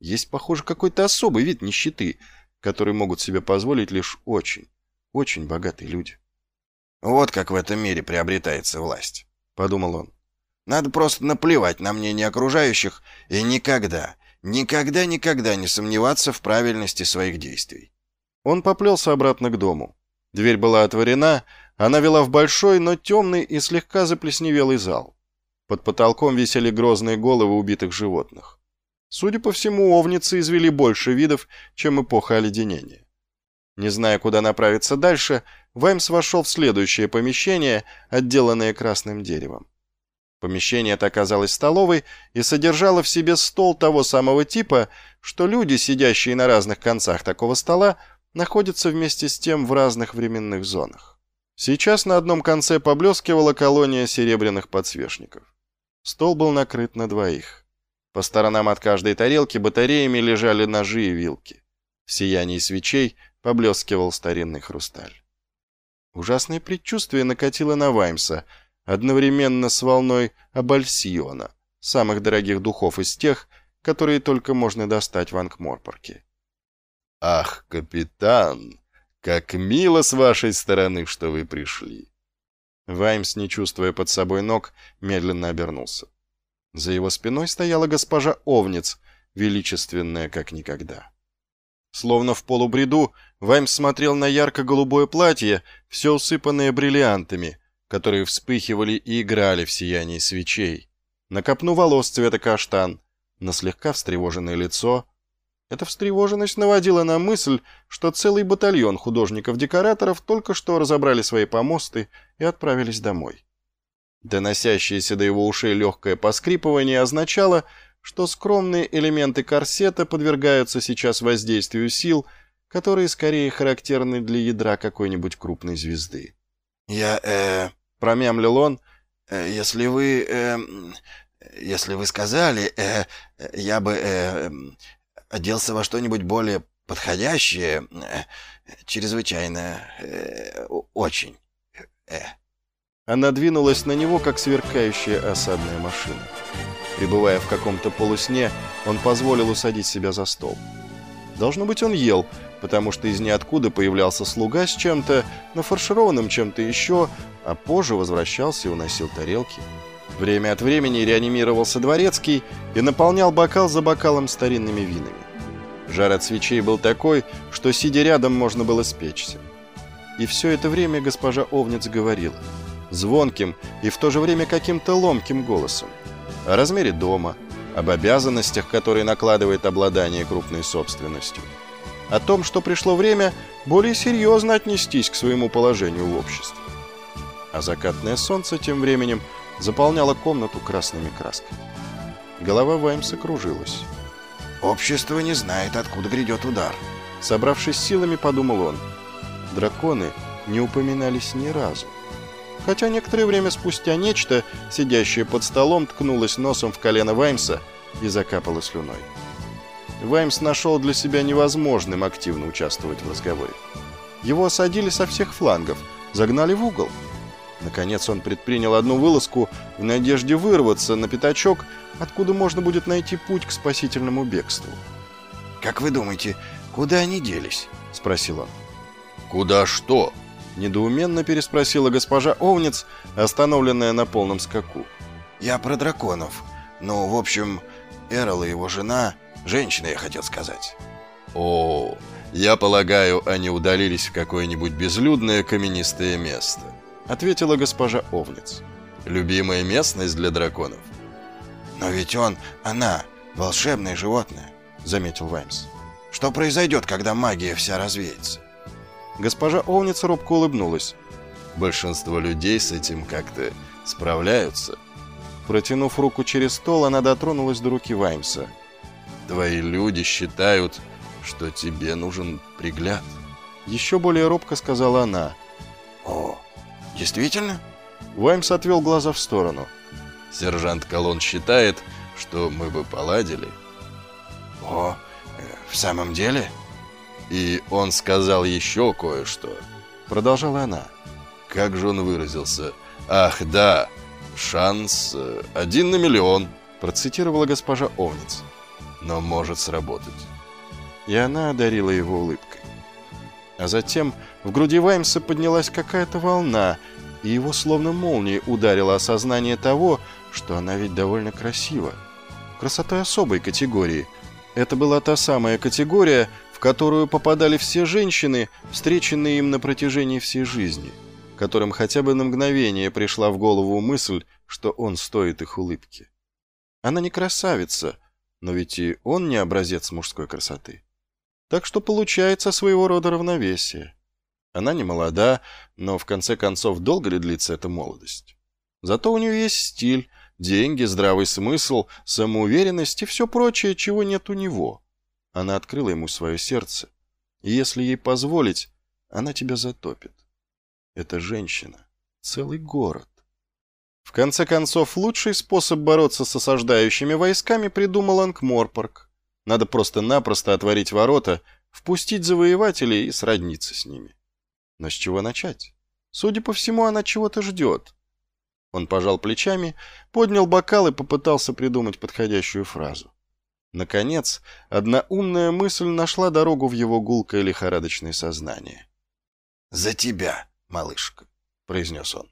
Есть, похоже, какой-то особый вид нищеты, который могут себе позволить лишь очень, очень богатые люди. «Вот как в этом мире приобретается власть», — подумал он. «Надо просто наплевать на мнение окружающих и никогда, никогда, никогда не сомневаться в правильности своих действий». Он поплелся обратно к дому. Дверь была отворена, она вела в большой, но темный и слегка заплесневелый зал. Под потолком висели грозные головы убитых животных. Судя по всему, овницы извели больше видов, чем эпоха оледенения. Не зная, куда направиться дальше, Ваймс вошел в следующее помещение, отделанное красным деревом. Помещение это оказалось столовой и содержало в себе стол того самого типа, что люди, сидящие на разных концах такого стола, находятся вместе с тем в разных временных зонах. Сейчас на одном конце поблескивала колония серебряных подсвечников. Стол был накрыт на двоих. По сторонам от каждой тарелки батареями лежали ножи и вилки. В сиянии свечей поблескивал старинный хрусталь. Ужасное предчувствие накатило на Ваймса, одновременно с волной абальсиона, самых дорогих духов из тех, которые только можно достать в Ангморпорке. «Ах, капитан, как мило с вашей стороны, что вы пришли!» Ваймс, не чувствуя под собой ног, медленно обернулся. За его спиной стояла госпожа Овниц, величественная как никогда. Словно в полубреду, Ваймс смотрел на ярко-голубое платье, все усыпанное бриллиантами, которые вспыхивали и играли в сиянии свечей, на копну волос цвета каштан, на слегка встревоженное лицо. Эта встревоженность наводила на мысль, что целый батальон художников-декораторов только что разобрали свои помосты и отправились домой. Доносящееся до его ушей легкое поскрипывание означало, что скромные элементы корсета подвергаются сейчас воздействию сил, которые скорее характерны для ядра какой-нибудь крупной звезды. «Я, э...» — промямлил он. Э, «Если вы... э... Если вы сказали, э... Я бы... э... Оделся во что-нибудь более подходящее... Э... Чрезвычайно... Э... Очень... Э...» Она двинулась на него, как сверкающая осадная машина. Пребывая в каком-то полусне, он позволил усадить себя за стол. Должно быть, он ел, потому что из ниоткуда появлялся слуга с чем-то, нафаршированным чем-то еще, а позже возвращался и уносил тарелки. Время от времени реанимировался дворецкий и наполнял бокал за бокалом старинными винами. Жар от свечей был такой, что, сидя рядом, можно было спечься. И все это время госпожа Овниц говорила – звонким и в то же время каким-то ломким голосом. О размере дома, об обязанностях, которые накладывает обладание крупной собственностью. О том, что пришло время более серьезно отнестись к своему положению в обществе. А закатное солнце тем временем заполняло комнату красными красками. Голова Ваймса кружилась. «Общество не знает, откуда грядет удар», — собравшись силами, подумал он. Драконы не упоминались ни разу хотя некоторое время спустя нечто, сидящее под столом, ткнулось носом в колено Ваймса и закапало слюной. Ваймс нашел для себя невозможным активно участвовать в разговоре. Его осадили со всех флангов, загнали в угол. Наконец он предпринял одну вылазку в надежде вырваться на пятачок, откуда можно будет найти путь к спасительному бегству. «Как вы думаете, куда они делись?» — спросил он. «Куда что?» Недоуменно переспросила госпожа Овниц, остановленная на полном скаку. «Я про драконов. Ну, в общем, Эрл и его жена... Женщина, я хотел сказать». «О, я полагаю, они удалились в какое-нибудь безлюдное каменистое место», ответила госпожа Овниц. «Любимая местность для драконов». «Но ведь он, она, волшебное животное», заметил Ваймс. «Что произойдет, когда магия вся развеется?» Госпожа Овница робко улыбнулась. Большинство людей с этим как-то справляются. Протянув руку через стол, она дотронулась до руки Ваймса. Твои люди считают, что тебе нужен пригляд. Еще более робко сказала она. О, действительно? Ваймс отвел глаза в сторону. Сержант Колон считает, что мы бы поладили. О, э, в самом деле? И он сказал еще кое-что. Продолжала она. Как же он выразился? Ах, да, шанс э, один на миллион. Процитировала госпожа Овниц. но может сработать. И она одарила его улыбкой. А затем в груди Ваймса поднялась какая-то волна, и его словно молнией ударило осознание того, что она ведь довольно красива. Красотой особой категории. Это была та самая категория, в которую попадали все женщины, встреченные им на протяжении всей жизни, которым хотя бы на мгновение пришла в голову мысль, что он стоит их улыбки. Она не красавица, но ведь и он не образец мужской красоты. Так что получается своего рода равновесие. Она не молода, но в конце концов долго ли длится эта молодость? Зато у нее есть стиль, деньги, здравый смысл, самоуверенность и все прочее, чего нет у него. Она открыла ему свое сердце, и если ей позволить, она тебя затопит. Это женщина, целый город. В конце концов, лучший способ бороться с осаждающими войсками придумал Ангморпорг. Надо просто-напросто отворить ворота, впустить завоевателей и сродниться с ними. Но с чего начать? Судя по всему, она чего-то ждет. Он пожал плечами, поднял бокал и попытался придумать подходящую фразу. Наконец, одна умная мысль нашла дорогу в его гулкое лихорадочное сознание. «За тебя, малышка», — произнес он.